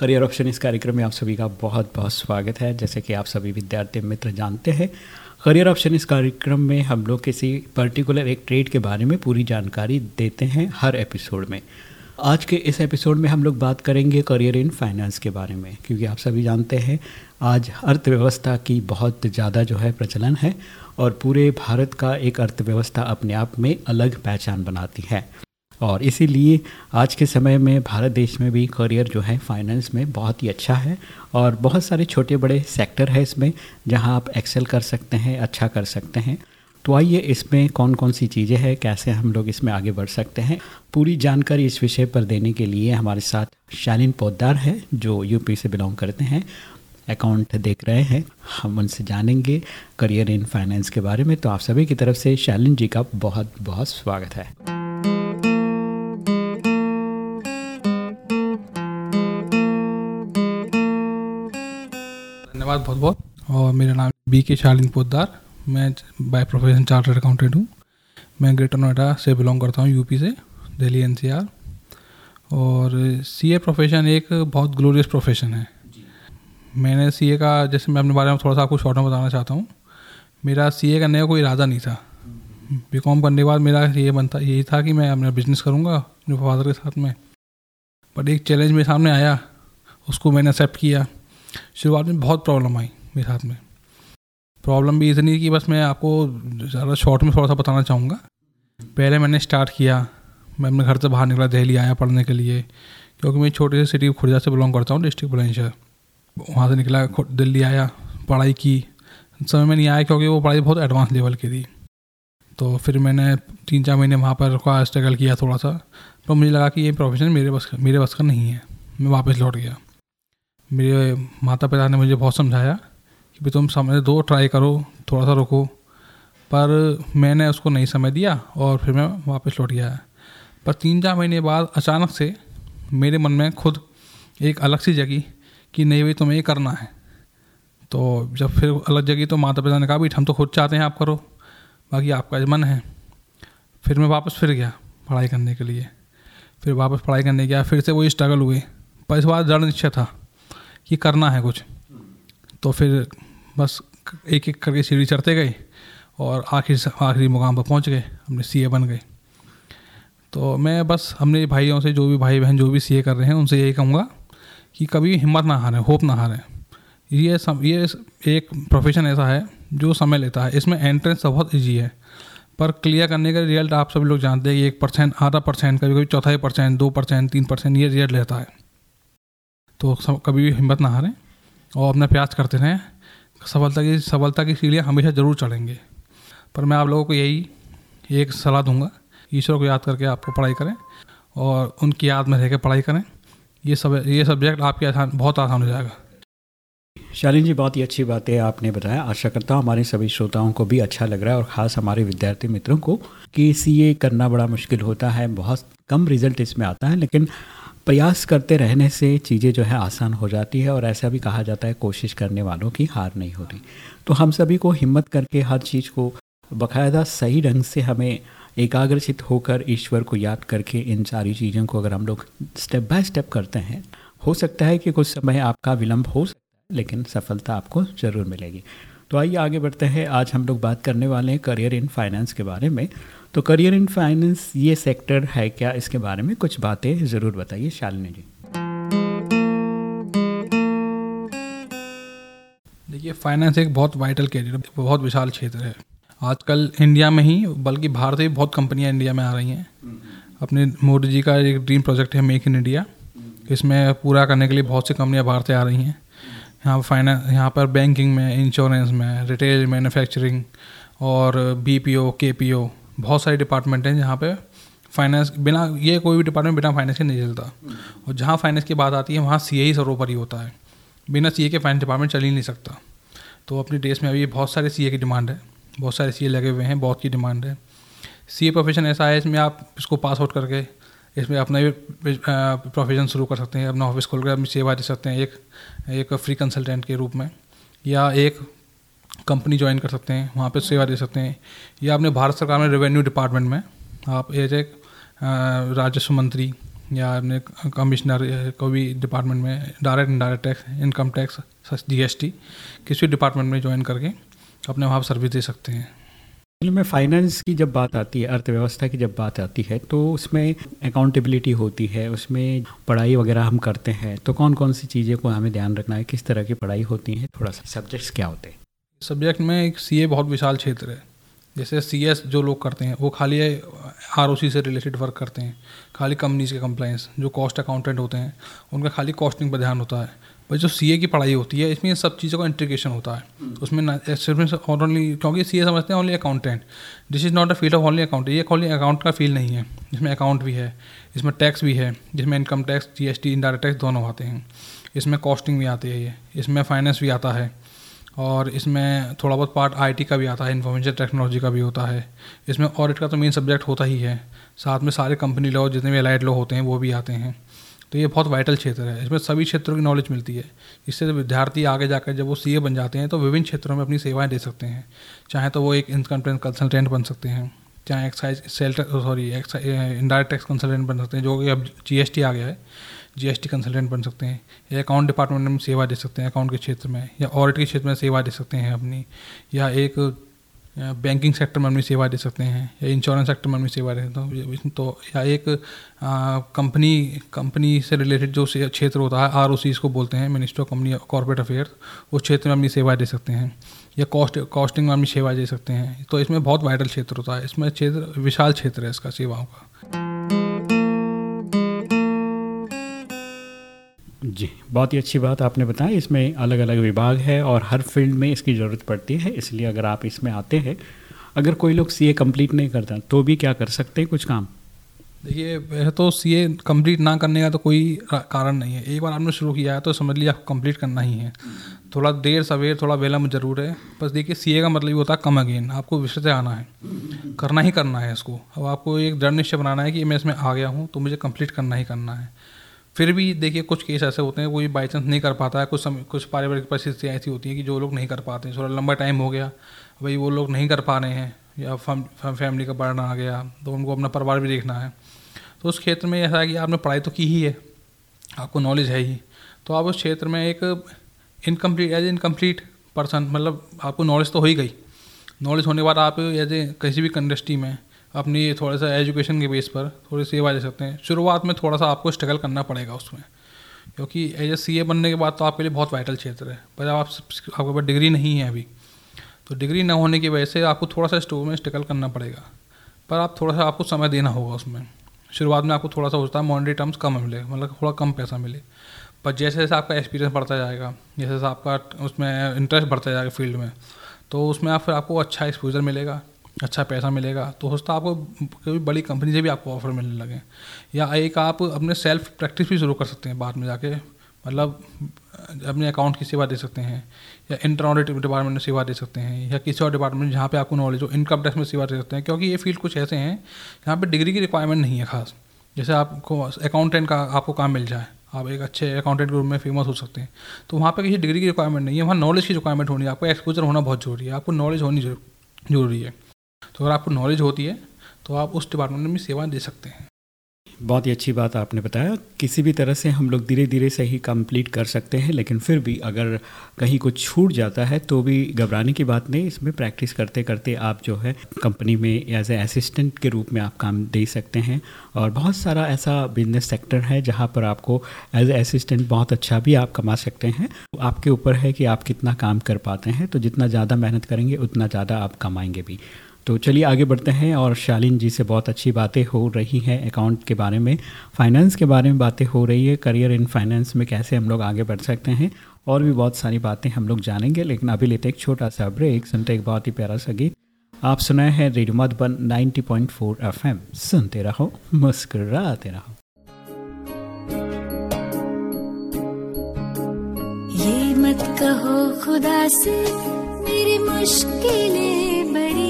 Career option इस कार्यक्रम में आप सभी का बहुत बहुत स्वागत है। जैसे कि आप सभी विद्यार्थी मित्र जानते हैं, करियर ऑप्शन इस कार्यक्रम में हम लोग किसी पर्टिकुलर एक ट्रेड के बारे में पूरी जानकारी देते हैं हर एपिसोड में। आज के इस एपिसोड में हम लोग बात करेंगे करियर इन फाइनेंस के बारे में, क्योंकि आप सभी जानते हैं, आज अर्थव्यवस्था की बहुत ज़्यादा जो है प्रचलन है और पूरे भारत का एक अर्थव्यवस्था अपने आप में अलग पहचान बनाती है। और इसीलिए आज के समय में भारत देश में भी करियर जो है फाइनेंस में बहुत ही अच्छा है और बहुत सारे छोटे बड़े सेक्टर है इसमें जहाँ आप एक्सेल कर सकते हैं अच्छा कर सकते हैं। तो आइए इसमें कौन कौन सी चीज़ें हैं, कैसे हम लोग इसमें आगे बढ़ सकते हैं? पूरी जानकारी इस विषय पर देने के लिए हमारे साथ शालीन पौदार है, जो यूपी से बिलोंग करते हैं। अकाउंट देख रहे हैं, हम उनसे जानेंगे करियर इन फाइनेंस के बारे में। तो आप सभी की तरफ़ से शालिन जी का बहुत बहुत स्वागत है। धन्यवाद बहुत बहुत। और मेरा नाम बी के शालीन पोदार मैं बाय प्रोफेशन चार्टर्ड अकाउंटेंट हूँ। मैं ग्रेटर नोएडा से बिलोंग करता हूँ यूपी से दिल्ली एनसीआर और सीए प्रोफेशन एक बहुत ग्लोरियस प्रोफेशन है। मैंने सीए का जैसे मैं अपने बारे में थोड़ा सा आपको शॉर्ट में बताना चाहता हूँ मेरा सीए करने का कोई इरादा नहीं था। बी कॉम करने के बाद मेरा ये बनता यही था कि मैं अपना बिज़नेस करूँगा अपने फादर के साथ में। बट एक चैलेंज मेरे सामने आया उसको मैंने एक्सेप्ट किया। शुरुआत में बहुत प्रॉब्लम आई मेरे हाथ में। प्रॉब्लम भी इतनी कि बस मैं आपको ज़्यादा शॉर्ट में थोड़ा सा बताना चाहूँगा। पहले मैंने स्टार्ट किया, मैं अपने घर से बाहर निकला दिल्ली आया पढ़ने के लिए, क्योंकि मैं छोटे से सिटी खुर्जा से बिलोंग करता हूँ डिस्ट्रिक्ट बुलंदशहर वहाँ से निकला दिल्ली आया, पढ़ाई की। समय में नहीं आया क्योंकि वो पढ़ाई बहुत एडवांस लेवल की थी। तो फिर मैंने तीन चार महीने वहाँ पर रुका स्ट्रगल किया थोड़ा सा तो मुझे लगा कि ये प्रोफेशन मेरे बस मेरे बस का नहीं है। मैं वापस लौट गया। मेरे माता पिता ने मुझे बहुत समझाया कि भाई तुम समय दो ट्राई करो थोड़ा सा रुको। पर मैंने उसको नहीं समय दिया और फिर मैं वापस लौट गया। पर तीन चार महीने बाद अचानक से मेरे मन में खुद एक अलग सी जगी कि नहीं भाई तुम्हें ये करना है। तो जब फिर अलग जगी तो माता पिता ने कहा, भाई, हम तो खुद चाहते हैं आप करो, बाकी आपका मन है। फिर मैं वापस फिर गया पढ़ाई करने के लिए। फिर वापस पढ़ाई करने गया, फिर से वही स्ट्रगल हुए। पर इस बार दृढ़ निश्चय था। कि करना है कुछ। तो फिर बस एक एक करके सीढ़ी चढ़ते गए और आखिर आखिरी मुकाम पर पहुँच गए। हमने सीए बन गए। तो मैं बस हमने भाइयों से जो भी भाई बहन जो भी सीए कर रहे हैं, उनसे यही कहूँगा कि कभी हिम्मत ना हारें, होप ना हारें। ये सम ये एक प्रोफेशन ऐसा है जो समय लेता है। इसमें एंट्रेंस बहुत ईजी है। पर क्लियर करने का रिज़ल्ट आप सभी लोग जानते हैं कि एक परसेंट आधा परसेंट कभी कभी चौथाई परसेंट दो परसेंट तीन परसेंट ये रिज़ल्ट लेता है। तो सब कभी भी हिम्मत ना हारें और अपना प्रयास करते रहें। सफलता की सफलता की सीढ़ियाँ हमेशा ज़रूर चढ़ेंगे। पर मैं आप लोगों को यही, एक सलाह दूँगा, ईश्वर को याद करके आपको पढ़ाई करें और उनकी याद में रह के पढ़ाई करें। ये सब, ये सब्जेक्ट आपके आसान, बहुत आसान हो जाएगा। शालीन जी, बहुत ही अच्छी बात है आपने बताया। आशा करता हूँ हमारे सभी श्रोताओं को भी अच्छा लग रहा है और ख़ास हमारे विद्यार्थी मित्रों को कि सी करना बड़ा मुश्किल होता है, बहुत कम रिज़ल्ट इसमें आता है, लेकिन प्रयास करते रहने से चीज़ें जो है आसान हो जाती है और ऐसा भी कहा जाता है कोशिश करने वालों की हार नहीं होती। तो हम सभी को हिम्मत करके हर चीज़ को बाकायदा सही ढंग से हमें एकाग्रचित होकर ईश्वर को याद करके इन सारी चीज़ों को अगर हम लोग स्टेप बाय स्टेप करते हैं, हो सकता है कि कुछ समय आपका विलम्ब हो सकता है, लेकिन सफलता आपको ज़रूर मिलेगी। तो आइए आगे बढ़ते हैं। आज हम लोग बात करने वाले हैं करियर इन फाइनेंस के बारे में। तो करियर इन फाइनेंस ये सेक्टर है क्या? इसके बारे में कुछ बातें ज़रूर बताइए, शालिनी जी। देखिए फाइनेंस एक बहुत वाइटल कैरियर बहुत विशाल क्षेत्र है। आजकल इंडिया में ही, बल्कि भारत में बहुत कंपनियाँ इंडिया में आ रही हैं। अपने मोदी जी का एक ड्रीम प्रोजेक्ट है मेक इन इंडिया इसमें पूरा करने के लिए बहुत सी कंपनियाँ बाहर से आ रही हैं। यहाँ पर फाइनेंस यहाँ पर बैंकिंग में इंश्योरेंस में रिटेल मैन्युफैक्चरिंग और B P O K P O बहुत सारे डिपार्टमेंट हैं जहाँ पे फाइनेंस बिना, ये कोई भी डिपार्टमेंट बिना फाइनेंस के नहीं चलता। और जहाँ फाइनेंस की बात आती है, वहाँ सी ए ही सर्वोपरि होता है। बिना सी ए के फाइनेंस डिपार्टमेंट चल ही नहीं सकता। तो अपने देश में अभी बहुत सारे सी ए की डिमांड है। बहुत सारे सी ए लगे हुए हैं, बहुत की डिमांड है। सी ए प्रोफेशन ऐसा है, इसमें आप इसको पास आउट करके, इसमें अपना भी प्रोफेशन शुरू कर सकते हैं। अपना ऑफ़िस खोल कर अपनी सेवा दे सकते हैं एक एक फ्री कंसल्टेंट के रूप में। या एक कंपनी ज्वाइन कर सकते हैं, वहाँ पे सेवा दे सकते हैं, या अपने भारत सरकार में रेवेन्यू डिपार्टमेंट में आप एज ए राजस्व मंत्री या अपने कमिश्नर कोई भी डिपार्टमेंट में direct indirect tax income tax G S T किसी डिपार्टमेंट में ज्वाइन करके अपने वहाँ सर्विस दे सकते हैं। में फाइनेंस की जब बात आती है, अर्थव्यवस्था की जब बात आती है तो उसमें अकाउंटेबिलिटी होती है, उसमें पढ़ाई वगैरह हम करते हैं तो कौन कौन सी चीज़ें को हमें ध्यान रखना है, किस तरह की पढ़ाई होती है, थोड़ा सा सब्जेक्ट्स क्या होते हैं। सब्जेक्ट में एक सीए बहुत विशाल क्षेत्र है। जैसे सी जो लोग करते हैं वो खाली आरओसी से रिलेटेड वर्क करते हैं। खाली कंपनीज़ के कंप्लाइंस जो कॉस्ट अकाउंटेंट होते हैं उनका खाली कॉस्टिंग पर ध्यान होता है। पर जो सीए की पढ़ाई होती है इसमें सब चीज़ों का इंटीग्रेशन होता है। hmm. उसमें सिर्फ़ ओनली क्योंकि सीए समझते हैं only accountant this is not a field of only account ये ओनली अकाउंट का फ़ील्ड नहीं है। जिसमें अकाउंट भी है इसमें टैक्स भी है जिसमें income tax G S T indirect tax दोनों आते हैं। इसमें कॉस्टिंग भी आती है ये इसमें फाइनेंस भी आता है। और इसमें थोड़ा बहुत पार्ट आईटी का भी आता है इन्फॉर्मेशन टेक्नोलॉजी का भी होता है। इसमें ऑडिट का तो मेन सब्जेक्ट होता ही है। साथ में सारे कंपनी लॉ जितने भी अलाइड लॉ होते हैं, वो भी आते हैं। तो ये बहुत वाइटल क्षेत्र है। इसमें सभी क्षेत्रों की नॉलेज मिलती है। इससे विद्यार्थी आगे जाकर जब वो सीए बन जाते हैं तो विभिन्न क्षेत्रों में अपनी सेवाएँ दे सकते हैं। चाहे तो वो एक इनकम टैक्स कंसल्टेंट बन सकते हैं। चाहे excise sale sorry indirect tax consultant बन सकते हैं, जो कि अब जीएसटी आ गया है। जीएसटी कंसल्टेंट बन सकते हैं, या अकाउंट डिपार्टमेंट में सेवा दे सकते हैं अकाउंट के क्षेत्र में, या ऑडिट के क्षेत्र में सेवा दे सकते हैं अपनी, या एक बैंकिंग सेक्टर में अपनी सेवा दे सकते हैं, या इंश्योरेंस सेक्टर में अपनी सेवा दे सकते हैं। तो या एक कंपनी कंपनी से रिलेटेड जो क्षेत्र होता है आरओसी इसको बोलते हैं minister of company corporate affair उस क्षेत्र में अपनी सेवा दे सकते हैं, या कॉस्ट कॉस्टिंग में अपनी सेवा दे सकते हैं। तो इसमें बहुत वाइटल क्षेत्र होता है, इसमें क्षेत्र, विशाल क्षेत्र है इसका सेवाओं का। जी, बहुत ही अच्छी बात आपने बताया इसमें अलग अलग विभाग है और हर फ़ील्ड में इसकी ज़रूरत पड़ती है, इसलिए अगर आप इसमें आते हैं, अगर कोई लोग सी ए कंप्लीट नहीं करता तो भी क्या कर सकते हैं कुछ काम? देखिए वैसे तो सी ए कंप्लीट ना करने का तो कोई कारण नहीं है। एक बार आपने शुरू किया है तो समझ लीजिए आपको कंप्लीट करना ही है। थोड़ा देर सवेर, थोड़ा विलम्ब ज़रूर है, बस देखिए सीए का मतलब ये होता है कम अगेन आपको विषय से आना है। करना ही करना है इसको। अब आपको एक दृढ़ निश्चय बनाना है कि मैं इसमें आ गया हूँ तो मुझे कंप्लीट करना ही करना है। फिर भी देखिए कुछ केस ऐसे होते हैं कोई बाई चांस नहीं कर पाता है। कुछ समय कुछ पारिवारिक परिस्थितियाँ ऐसी होती हैं कि जो लोग नहीं कर पाते हैं। थोड़ा लंबा टाइम हो गया भाई वो लोग नहीं कर पा रहे हैं या फम, फैमिली का बर्डन आ गया तो उनको अपना परिवार भी देखना है। तो उस क्षेत्र में ऐसा है कि आपने पढ़ाई तो की ही है आपको नॉलेज है ही। तो आप उस क्षेत्र में एक इनकम्प्लीट एज इनकम्प्लीट पर्सन मतलब आपको नॉलेज तो हो ही गई। नॉलेज होने के बाद आप एज ए किसी भी इंडस्ट्री में अपनी थोड़ा सा एजुकेशन के बेस पर थोड़ी सी सेवा दे सकते हैं। शुरुआत में थोड़ा सा आपको स्ट्रगल करना पड़ेगा उसमें, क्योंकि एज ए सी ए बनने के बाद तो आपके लिए बहुत वाइटल क्षेत्र है। पर आप आपके पास डिग्री नहीं है अभी तो डिग्री ना होने की वजह से आपको थोड़ा सा स्टोर में स्ट्रगल करना पड़ेगा। पर आप थोड़ा सा आपको समय देना होगा उसमें। शुरुआत में आपको थोड़ा सा होता है मॉनिटरी टर्म्स कम मिले मतलब थोड़ा कम पैसा मिले। पर जैसे जैसे आपका एक्सपीरियंस बढ़ता जाएगा, जैसे जैसे आपका उसमें इंटरेस्ट बढ़ता जाएगा फ़ील्ड में तो उसमें आप फिर आपको अच्छा एक्सपोजर मिलेगा। अच्छा पैसा मिलेगा तो हो सकता आपको कभी बड़ी कंपनी से भी आपको ऑफ़र मिलने लगे या एक आप अपने सेल्फ प्रैक्टिस भी शुरू कर सकते हैं बाद में जाके मतलब अपने अकाउंट की सेवा दे सकते हैं, या इंटर ऑडिट डिपार्टमेंट में सेवा दे सकते हैं, या किसी और डिपार्टमेंट जहाँ पे आपको नॉलेज हो इनकम टैक्स में सेवा दे सकते हैं, क्योंकि ये फ़ील्ड कुछ ऐसे हैं, जहाँ पे डिग्री की रिक्वायरमेंट नहीं है खास। जैसे आपको अकाउंटेंट का आपको काम मिल जाए, आप एक अच्छे अकाउंटेंट के रूप में फ़ेमस हो सकते हैं तो वहाँ पर किसी डिग्री की रिक्वायरमेंट नहीं है, वहाँ नॉलेज की रिक्वायरमेंट होनी है, आपको एक्सपोजर होना बहुत ज़रूरी है, आपको नॉलेज होनी ज़रूरी है। तो अगर आपको नॉलेज होती है तो आप उस डिपार्टमेंट में सेवा दे सकते हैं। बहुत ही अच्छी बात आपने बताया। किसी भी तरह से हम लोग धीरे धीरे से ही कंप्लीट कर सकते हैं, लेकिन फिर भी अगर कहीं कुछ छूट जाता है तो भी घबराने की बात नहीं। इसमें प्रैक्टिस करते करते आप जो है कंपनी में एज ए असिस्टेंट के रूप में आप काम दे सकते हैं। और बहुत सारा ऐसा बिज़नेस सेक्टर है, जहाँ पर आपको एज ए असिस्टेंट बहुत अच्छा भी आप कमा सकते हैं। आपके ऊपर है कि आप कितना काम कर पाते हैं तो जितना ज़्यादा मेहनत करेंगे, उतना ज़्यादा आप कमाएँगे भी। तो चलिए आगे बढ़ते हैं और शालीन जी से बहुत अच्छी बातें हो रही हैं अकाउंट के बारे में। फाइनेंस के बारे में बातें हो रही है करियर इन फाइनेंस में कैसे हम लोग आगे बढ़ सकते हैं, और भी बहुत सारी बातें हम लोग जानेंगे, लेकिन अभी लेते एक छोटा सा ब्रेक सुनते एक बहुत ही प्यारा सा गीत। आप सुनाए हैं रेडियो मधुबन 90.4 एफएम। सुनते रहो, मुस्कुराते रहो। ये मत कहो खुदा से, मेरी मुश्किलें बड़ी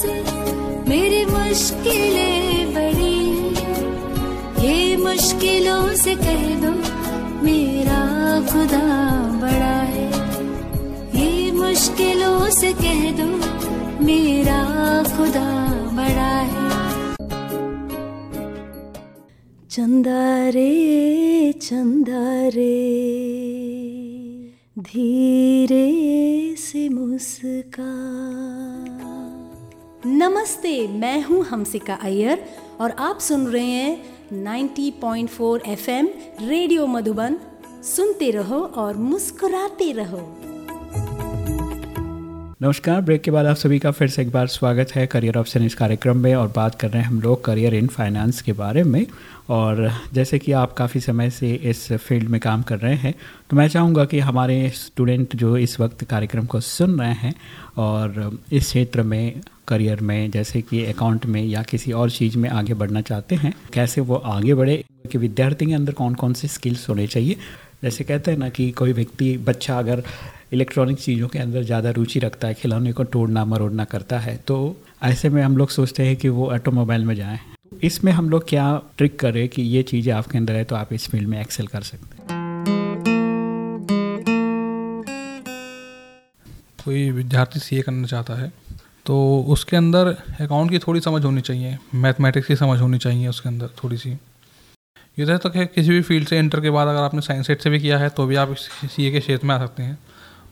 से मेरी मुश्किलें बड़ी ये मुश्किलों से कह दो, मेरा खुदा बड़ा है। ये मुश्किलों से कह दो, मेरा खुदा बड़ा है। चंदा रे चंदा रे धीरे से मुस्का नमस्ते, मैं हूँ हमसिका अय्यर और आप सुन रहे हैं 90.4 एफएम रेडियो मधुबन। सुनते रहो और मुस्कुराते रहो। नमस्कार, ब्रेक के बाद आप सभी का फिर से एक बार स्वागत है करियर ऑप्शन इस कार्यक्रम में और बात कर रहे हैं हम लोग करियर इन फाइनेंस के बारे में। और जैसे कि आप काफ़ी समय से इस फ़ील्ड में काम कर रहे हैं तो मैं चाहूँगा कि हमारे स्टूडेंट जो इस वक्त कार्यक्रम को सुन रहे हैं और इस क्षेत्र में करियर में, जैसे कि अकाउंट में या किसी और चीज़ में आगे बढ़ना चाहते हैं, कैसे वो आगे बढ़े, कि विद्यार्थी के अंदर कौन कौन से स्किल्स होने चाहिए? जैसे कहते हैं ना कि कोई व्यक्ति, बच्चा अगर इलेक्ट्रॉनिक चीज़ों के अंदर ज़्यादा रुचि रखता है, खिलौने को तोड़ना, मरोड़ना करता है तो ऐसे में हम लोग सोचते हैं कि वो ऑटोमोबाइल में जाएँ। इसमें हम लोग क्या ट्रिक करें कि ये चीज़ें आपके अंदर है तो आप इस फ़ील्ड में एक्सेल कर सकते हैं। कोई विद्यार्थी सी करना चाहता है तो उसके अंदर अकाउंट की थोड़ी समझ होनी चाहिए। मैथमेटिक्स की समझ होनी चाहिए उसके अंदर थोड़ी सी। ये तो है किसी भी फ़ील्ड से इंटर के बाद अगर आपने साइंस सेट से भी किया है तो भी आप सीए के क्षेत्र में आ सकते हैं।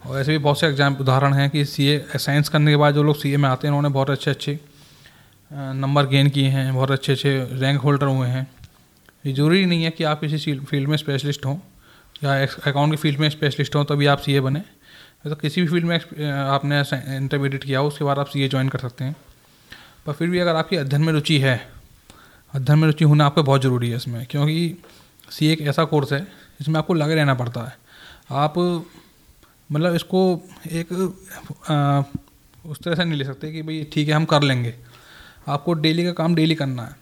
और ऐसे भी बहुत से एग्ज़ाम उदाहरण हैं कि सीए साइंस करने के बाद जो लोग सीए में आते हैं, उन्होंने बहुत अच्छे अच्छे नंबर गेन किए हैं, बहुत अच्छे अच्छे रैंक होल्डर हुए हैं। ये ज़रूरी नहीं है कि आप किसी फ़ील्ड में स्पेशलिस्ट हों या अकाउंट की फ़ील्ड में स्पेशलिस्ट हों, तभी आप सीए बने। तो किसी भी फ़ील्ड में आपने इंटरमीडिएट किया हो उसके बाद आप सी ज्वाइन कर सकते हैं। पर फिर भी अगर आपकी अध्ययन में रुचि है अध्ययन में रुचि होना आपको बहुत ज़रूरी है इसमें क्योंकि सी एक ऐसा कोर्स है जिसमें आपको लगे रहना पड़ता है। आप मतलब इसको एक आ, उस तरह से नहीं ले सकते कि भाई ठीक है हम कर लेंगे। आपको डेली का काम डेली करना है।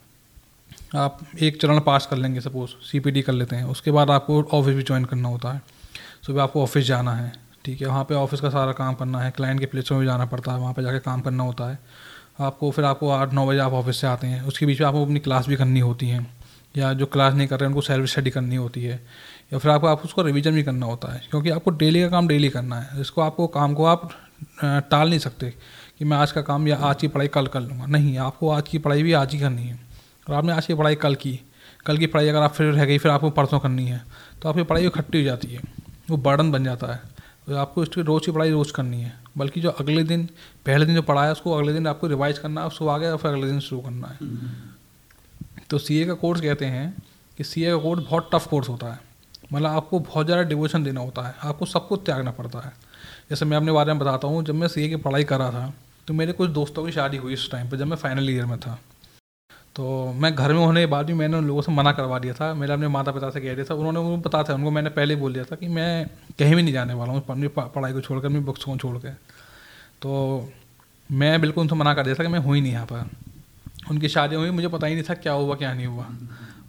आप एक चरण पास कर लेंगे सपोज़ सीपीडी कर लेते हैं उसके बाद आपको ऑफ़िस भी ज्वाइन करना होता है। सुबह आपको ऑफ़िस जाना है। ठीक है, वहाँ पे ऑफ़िस का सारा काम करना है क्लाइंट के प्लेस में भी जाना पड़ता है, वहाँ पे जाके काम करना होता है। आपको फिर आपको आठ, नौ बजे आप ऑफ़िस से आते हैं, उसके बीच में आपको अपनी क्लास भी करनी होती है, या जो क्लास नहीं कर रहे हैं, उनको सेल्फ स्टडी करनी होती है, या फिर आपको आप उसको रिविजन भी करना होता है, क्योंकि आपको डेली का काम डेली करना है, इसको आपको काम को आप टाल नहीं सकते कि मैं आज का काम या आज की पढ़ाई कल कर लूँगा। नहीं, आपको आज की पढ़ाई भी आज ही करनी है। और आपने आज की पढ़ाई कल की कल की पढ़ाई अगर आप फिर रह गई, फिर आपको परसों करनी है तो आपकी पढ़ाई इकट्ठी हो जाती है, वो बर्डन बन जाता है। आपको इसकी रोज़ की पढ़ाई रोज़ करनी है। बल्कि जो अगले दिन पहले दिन जो पढ़ा है उसको अगले दिन आपको रिवाइज करना है उसको आ गया फिर अगले दिन शुरू करना है। तो सीए का कोर्स कहते हैं कि सीए का कोर्स बहुत टफ कोर्स होता है। मतलब आपको बहुत ज़्यादा डिवोशन देना होता है। आपको सब कुछ त्यागना पड़ता है। जैसे मैं अपने बारे में बताता हूँ जब मैं सीए की पढ़ाई कर रहा था तो मेरे कुछ दोस्तों की शादी हुई उस टाइम पर जब मैं फाइनल ईयर में था। तो मैं घर में होने के बाद भी मैंने उन लोगों से मना करवा दिया था। मेरा अपने माता पिता से कह दिया था। उन्होंने उनको पता था, उनको मैंने पहले बोल दिया था कि मैं कहीं भी नहीं जाने वाला हूँ, अपनी पढ़ाई को छोड़कर, अपनी बुक्स को छोड़ कर तो मैं बिल्कुल उनसे मना कर दिया था कि मैं हुई नहीं यहाँ पर। उनकी शादी हुई, मुझे पता ही नहीं था क्या हुआ, क्या नहीं हुआ।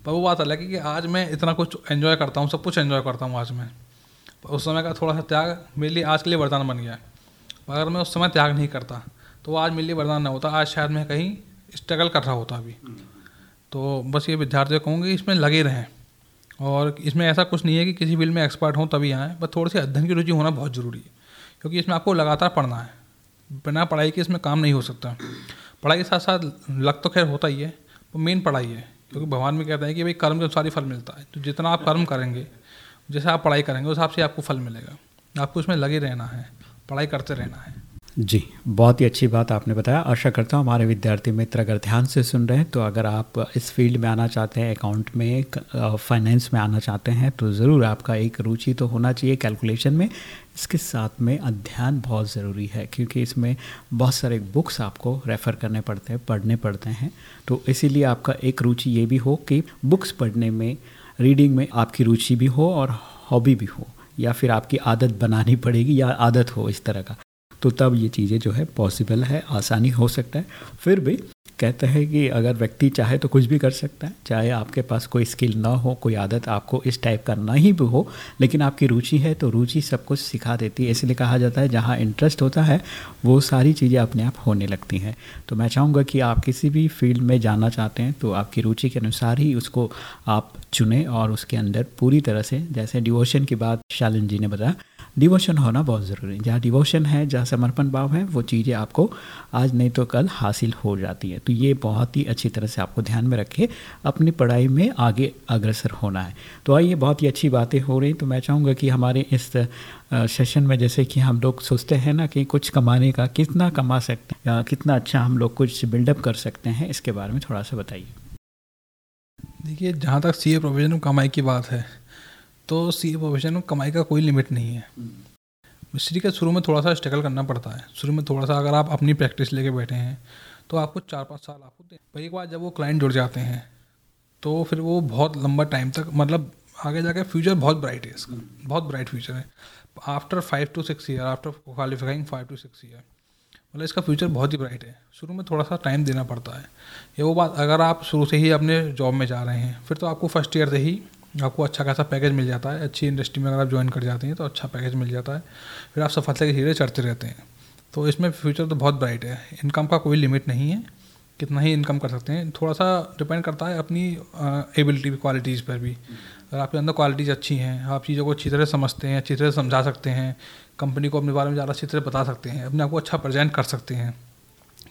पर वो बात अलग है कि आज मैं इतना कुछ एंजॉय करता हूँ, सब कुछ एंजॉय करता हूँ आज मैं। उस समय का थोड़ा सा त्याग मेरे लिए आज के लिए वरदान बन गया। अगर मैं उस समय त्याग नहीं करता तो आज मेरे लिए वरदान ना होता। आज शायद मैं कहीं स्ट्रगल कर रहा होता अभी। तो बस ये विद्यार्थी कहूँगी इसमें लगे रहें। और इसमें ऐसा कुछ नहीं है कि किसी फ़ील्ड में एक्सपर्ट हों तभी आएँ, बस थोड़ी सी अध्ययन की रुचि होना बहुत ज़रूरी है। क्योंकि इसमें आपको लगातार पढ़ना है। बिना पढ़ाई के इसमें काम नहीं हो सकता। पढ़ाई के साथ साथ लग तो खैर होता ही है वो मेन पढ़ाई है। क्योंकि भगवान भी कहते हैं कि भाई कर्म के अनुसार ही फल मिलता है। तो जितना आप कर्म करेंगे, जैसे आप पढ़ाई करेंगे, उस हिसाब से आपको फल मिलेगा। आपको उसमें लगे रहना है, पढ़ाई करते रहना है। जी, बहुत ही अच्छी बात आपने बताया। आशा करता हूँ हमारे विद्यार्थी मित्र अगर ध्यान से सुन रहे हैं तो अगर आप इस फ़ील्ड में आना चाहते हैं, अकाउंट में फाइनेंस में आना चाहते हैं तो ज़रूर आपका एक रुचि तो होना चाहिए कैलकुलेशन में। इसके साथ में अध्ययन बहुत ज़रूरी है, क्योंकि इसमें बहुत सारे बुक्स आपको रेफ़र करने पड़ते हैं, पढ़ने पड़ते हैं। तो इसीलिए आपका एक रुचि ये भी हो कि बुक्स पढ़ने में, रीडिंग में आपकी रुचि भी हो और हॉबी भी हो, या फिर आपकी आदत बनानी पड़ेगी या आदत हो इस तरह का। तो तब ये चीज़ें जो है पॉसिबल है आसानी हो सकता है। फिर भी कहते हैं कि अगर व्यक्ति चाहे तो कुछ भी कर सकता है, चाहे आपके पास कोई स्किल ना हो, कोई आदत आपको इस टाइप का ना ही भी हो, लेकिन आपकी रुचि है तो रुचि सब कुछ सिखा देती है। इसलिए कहा जाता है, जहाँ इंटरेस्ट होता है, वो सारी चीज़ें अपने आप होने लगती हैं। तो मैं चाहूँगा कि आप किसी भी फ़ील्ड में जाना चाहते हैं तो आपकी रुचि के अनुसार ही उसको आप चुनें और उसके अंदर पूरी तरह से, जैसे डिवोशन की बात शालिन जी ने बताया डिवोशन होना बहुत ज़रूरी है। जहाँ डिवोशन है, जहाँ समर्पण भाव है, वो चीज़ें आपको आज नहीं तो कल हासिल हो जाती है। तो ये बहुत ही अच्छी तरह से आपको ध्यान में रखे अपनी पढ़ाई में आगे अग्रसर होना है। तो आइए बहुत ही अच्छी बातें हो रही तो मैं चाहूँगा कि हमारे इस सेशन में जैसे कि हम लोग सोचते हैं ना कि कुछ कमाने का कितना कमा सकते हैं कितना अच्छा हम लोग कुछ बिल्डअप कर सकते हैं इसके बारे में थोड़ा सा बताइए। देखिए जहाँ तक सी ए प्रोविज़न कमाई की बात है तो सी ए प्रोफेशन में कमाई का कोई लिमिट नहीं है। मिस्त्री का शुरू में थोड़ा सा स्ट्रगल करना पड़ता है। शुरू में थोड़ा सा अगर आप अपनी प्रैक्टिस लेके बैठे हैं तो आपको चार पाँच साल आपको दे, पर एक बार जब वो क्लाइंट जुड़ जाते हैं तो फिर वो बहुत लंबा टाइम तक मतलब आगे जाके फ्यूचर बहुत ब्राइट है इसका, बहुत ब्राइट फ्यूचर है। After five to six year after qualifying five to six year मतलब इसका फ्यूचर बहुत ही ब्राइट है। शुरू में थोड़ा सा टाइम देना पड़ता है। ये वो बात, अगर आप शुरू से ही अपने जॉब में जा रहे हैं, फिर तो आपको फ़र्स्ट ईयर से ही आपको अच्छा खासा पैकेज मिल जाता है। अच्छी इंडस्ट्री में अगर आप ज्वाइन कर जाते हैं तो अच्छा पैकेज मिल जाता है। फिर आप सफलता के धीरे चढ़ते रहते हैं। तो इसमें फ्यूचर तो बहुत ब्राइट है। इनकम का कोई लिमिट नहीं है। कितना ही इनकम कर सकते हैं। थोड़ा सा डिपेंड करता है अपनी एबिलिटी क्वालिटीज़ पर भी। अगर आपके अंदर क्वालिटीज़ अच्छी हैं, आप चीज़ों को अच्छी तरह समझते हैं, अच्छी तरह समझा सकते हैं कंपनी को अपने बारे में ज़्यादा अच्छी तरह बता सकते हैं, अपने आप को अच्छा प्रेजेंट कर सकते हैं।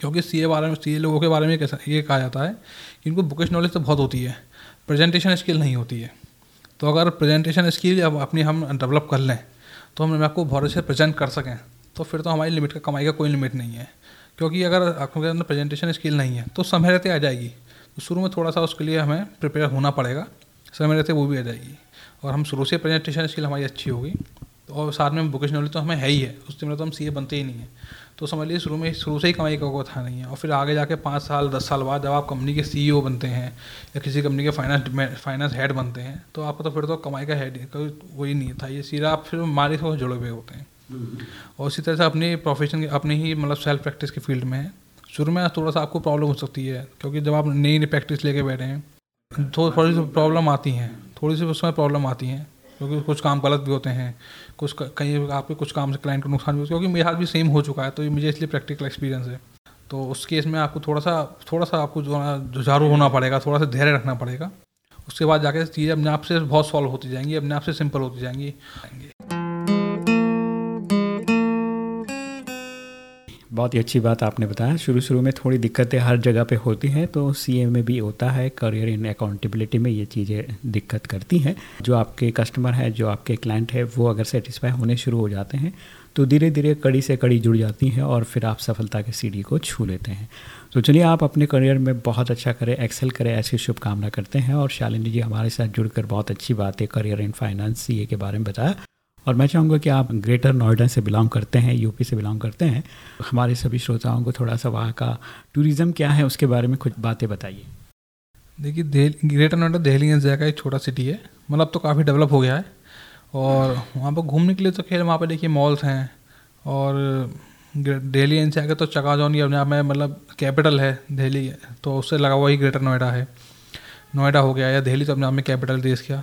क्योंकि सी ए बारे में सी ए लोगों के बारे में ये कहा जाता है कि इनको बुकिश नॉलेज तो बहुत होती है। प्रेजेंटेशन स्किल नहीं होती है। तो अगर प्रेजेंटेशन स्किल अपनी हम डेवलप कर लें तो हम अपने आपको बहुत अच्छे प्रेजेंट कर सकें। तो फिर तो हमारी लिमिट का कमाई का कोई लिमिट नहीं है। क्योंकि अगर आपके अंदर प्रेजेंटेशन स्किल नहीं है तो समय रहते आ जाएगी। तो शुरू में थोड़ा सा उसके लिए हमें प्रिपेयर होना पड़ेगा। समय रहते वो भी आ जाएगी। और हम शुरू से प्रेजेंटेशन स्किल हमारी अच्छी होगी। तो और साथ में बुकेश नॉलेज तो हमें है ही है। उससे मतलब तो हम सीए बनते ही नहीं है। तो समझ लीजिए शुरू में शुरू से ही कमाई का कोई था नहीं है। और फिर आगे जाके पाँच साल, दस साल बाद जब आप कंपनी के सी बनते हैं या किसी कंपनी के फाइनेंस फाइनेंस हेड बनते हैं तो आपको तो फिर तो कमाई का हेड कोई वही नहीं था। ये सीधा आप फिर मारे से जुड़े हुए होते हैं। और इसी तरह से अपने प्रोफेशन अपने ही मतलब सेल्फ प्रैक्टिस के फ़ील्ड में है शुरू में थोड़ा सा आपको प्रॉब्लम हो सकती है, क्योंकि जब आप नई नई प्रैक्टिस लेके बैठे हैं तो थोड़ी सी प्रॉब्लम आती हैं, थोड़ी सी उसमें प्रॉब्लम आती हैं, क्योंकि कुछ काम गलत भी होते हैं, कुछ कहीं आपके कुछ काम से क्लाइंट को नुकसान भी होता है, क्योंकि मेरे हाथ भी सेम हो चुका है तो मुझे इसलिए प्रैक्टिकल एक्सपीरियंस है। तो उस केस में आपको थोड़ा सा थोड़ा सा आपको जो है जुझारू होना पड़ेगा, थोड़ा सा धैर्य रखना पड़ेगा। उसके बाद जाके चीज़ें अपने आप से बहुत सॉल्व होती जाएँगी, अपने आप से सिंपल होती जाएँगी। बहुत ही अच्छी बात आपने बताया। शुरू शुरू में थोड़ी दिक्कतें हर जगह पे होती हैं तो सीए में भी होता है। करियर इन अकाउंटेबिलिटी में ये चीज़ें दिक्कत करती हैं। जो आपके कस्टमर है, जो आपके क्लाइंट है, वो अगर सेटिस्फाई होने शुरू हो जाते हैं तो धीरे धीरे कड़ी से कड़ी जुड़ जाती हैं और फिर आप सफलता के सीढ़ी को छू लेते हैं। तो चलिए, आप अपने करियर में बहुत अच्छा करें एक्सेल करें, ऐसी शुभकामना करते हैं और शालिनी जी हमारे साथ जुड़कर बहुत अच्छी बात है करियर इन फाइनेंस सीए के बारे में बताया। और मैं चाहूँगा कि आप ग्रेटर नोएडा से बिलोंग करते हैं, यूपी से बिलोंग करते हैं। हमारे सभी श्रोताओं को थोड़ा सा वहाँ का टूरिज़्म क्या है, उसके बारे में कुछ बातें बताइए। देखिए ग्रेटर नोएडा दिल्ली एनसीआर का एक छोटा सिटी है। मतलब तो काफ़ी डेवलप हो गया है। और वहाँ पर घूमने के लिए तो खेल वहाँ पर देखिए मॉल्स हैं। और दिल्ली एनसीआर का तो चकाजौन ही अपने आप में मतलब कैपिटल है दिल्ली तो उससे लगा हुआ ही ग्रेटर नोएडा है। नोएडा हो गया या दिल्ली तो अपने आप में कैपिटल देश का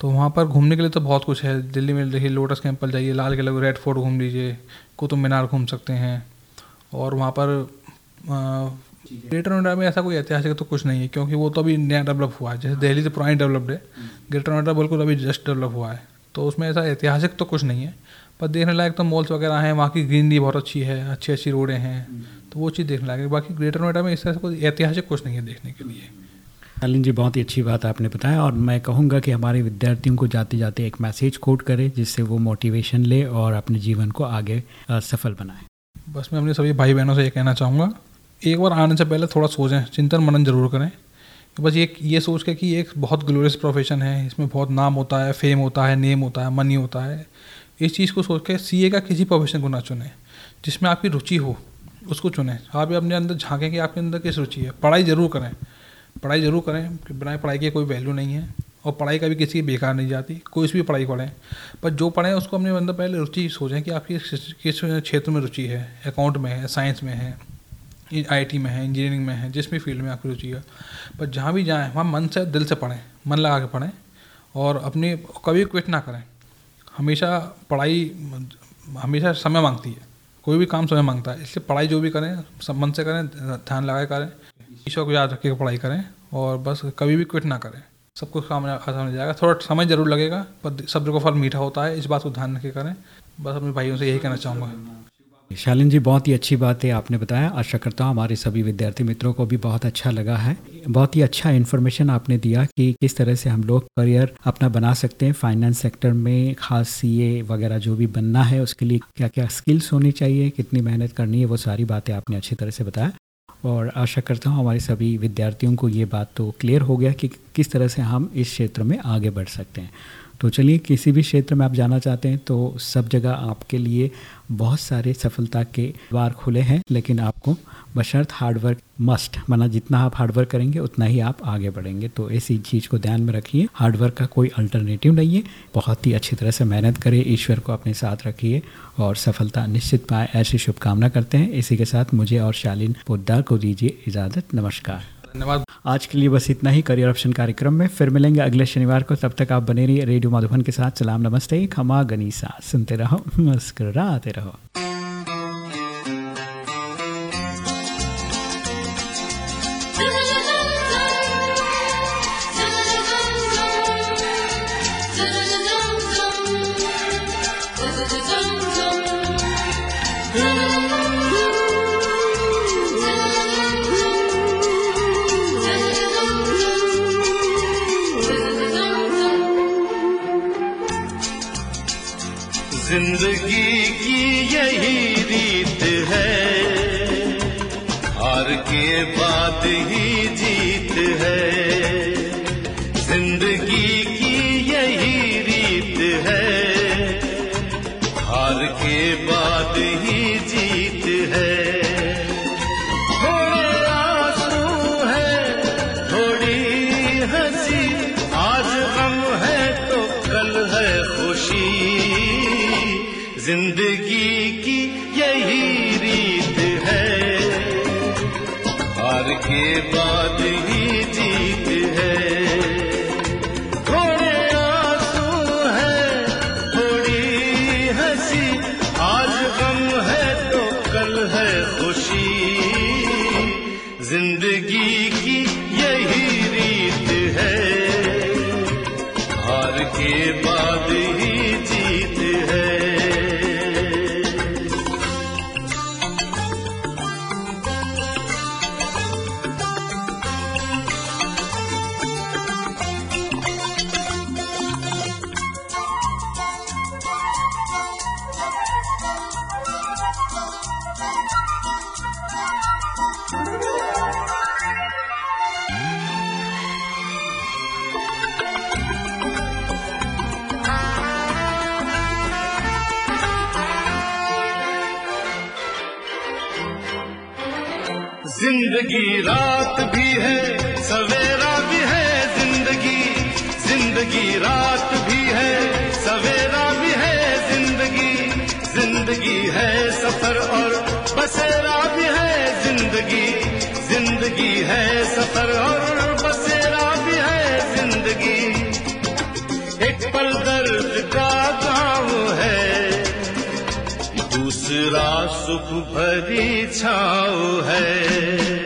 तो वहाँ पर घूमने के लिए तो बहुत कुछ है। दिल्ली में देखिए लोटस टेंपल जाइए लाल किला रेड फोर्ट घूम लीजिए कुतुब मीनार घूम सकते हैं। और वहाँ पर ग्रेटर नोएडा में ऐसा कोई ऐतिहासिक तो कुछ नहीं है क्योंकि वो तो अभी नया डेवलप हुआ है। जैसे दिल्ली तो पुरानी डेवलप्ड है ग्रेटर नोएडा बिल्कुल अभी जस्ट डेवलप हुआ है। तो उसमें ऐसा ऐतिहासिक तो कुछ नहीं है पर देखने लायक तो मॉल्स वगैरह हैं वहाँ की ग्रीनरी बहुत अच्छी है अच्छी अच्छी रोडें हैं तो वो चीज़ देखने लायक है। बाकी ग्रेटर नोएडा में इस तरह से कोई ऐतिहासिक कुछ नहीं है देखने के लिए। नलिन जी, बहुत ही अच्छी बात आपने बताया और मैं कहूँगा कि हमारे विद्यार्थियों को जाते जाते एक मैसेज कोट करें जिससे वो मोटिवेशन ले और अपने जीवन को आगे सफल बनाए। बस मैं अपने सभी भाई बहनों से ये कहना चाहूँगा, एक बार आने से पहले थोड़ा सोचें, चिंतन मनन ज़रूर करें। बस ये ये सोच के कि एक बहुत ग्लोरियस प्रोफेशन है, इसमें बहुत नाम होता है फेम होता है नेम होता है मनी होता है। इस चीज़ को सोच के सीए का किसी प्रोफेशन को ना चुने, जिसमें आपकी रुचि हो, उसको चुने। आप अपने अंदर झांकें कि आपके अंदर किस रुचि है। पढ़ाई ज़रूर करें पढ़ाई ज़रूर करें, कि बिना पढ़ाई की कोई वैल्यू नहीं है, और पढ़ाई कभी किसी की बेकार नहीं जाती, कोई भी पढ़ाई पढ़ें। पर जो पढ़ें, उसको अपने अंदर पहले रुचि सोचें कि आपकी किस क्षेत्र में रुचि है अकाउंट में है साइंस में है आईटी में है इंजीनियरिंग में है, जिस भी फ़ील्ड में आपकी रुचि है। पर जहाँ भी जाएँ, वहाँ मन से, दिल से पढ़ें, मन लगा के पढ़ें, और अपनी, कभी क्विट ना करें। हमेशा पढ़ाई, हमेशा समय मांगती है, कोई भी काम समय माँगता है, इसलिए पढ़ाई जो भी करें मन से करें, ध्यान लगा करें ईश्वर को याद रखिए पढ़ाई करें और बस कभी भी क्विट ना करें। सब कुछ काम आसान हो जाएगा। थोड़ा समय ज़रूर लगेगा, पर सब्र को फल मीठा होता है, इस बात को ध्यान रखे करें। बस अपने भाइयों से यही कहना चाहूँगा। शालिन जी, बहुत ही अच्छी बात है आपने बताया। आशा करता हूँ हमारे सभी विद्यार्थी मित्रों को भी बहुत अच्छा लगा है। बहुत ही अच्छा इन्फॉर्मेशन आपने दिया कि किस तरह से हम लोग करियर अपना बना सकते हैं फाइनेंस सेक्टर में, खास सीए वगैरह जो भी बनना है, उसके लिए क्या क्या स्किल्स होनी चाहिए, कितनी मेहनत करनी है, वो सारी बातें आपने अच्छी तरह से बताया। और आशा करता हूँ हमारे सभी विद्यार्थियों को ये बात तो क्लियर हो गया कि किस तरह से हम इस क्षेत्र में आगे बढ़ सकते हैं। तो चलिए, किसी भी क्षेत्र में आप जाना चाहते हैं तो सब जगह आपके लिए बहुत सारे सफलता के द्वार खुले हैं, लेकिन आपको बशर्त हार्डवर्क मस्ट माना जितना आप हार्डवर्क करेंगे, उतना ही आप आगे बढ़ेंगे। तो ऐसी चीज़ को ध्यान में रखिए। हार्डवर्क का कोई अल्टरनेटिव नहीं है। बहुत ही अच्छी तरह से मेहनत करिए, ईश्वर को अपने साथ रखिए और सफलता निश्चित पाए। ऐसी शुभकामना करते हैं। इसी के साथ मुझे और शालीन पोदार को दीजिए इजाज़त। नमस्कार। धन्यवाद। आज के लिए बस इतना ही करियर ऑप्शन कार्यक्रम में। फिर मिलेंगे अगले शनिवार को। तब तक आप बने रहिए रेडियो माधुबन के साथ। सलाम, नमस्ते। खमा गनीसा। सुनते रहो, मुस्कुराते रहो। ज़िंदगी रात भी है, सवेरा भी है, ज़िंदगी। ज़िंदगी रात भी है, सवेरा भी है, ज़िंदगी। ज़िंदगी है सफ़र और बसेरा भी है, ज़िंदगी। ज़िंदगी है सफ़र और बसेरा भी है, ज़िंदगी। एक पल दर्द का गाँव है, दूसरा सुख भरी छाव है।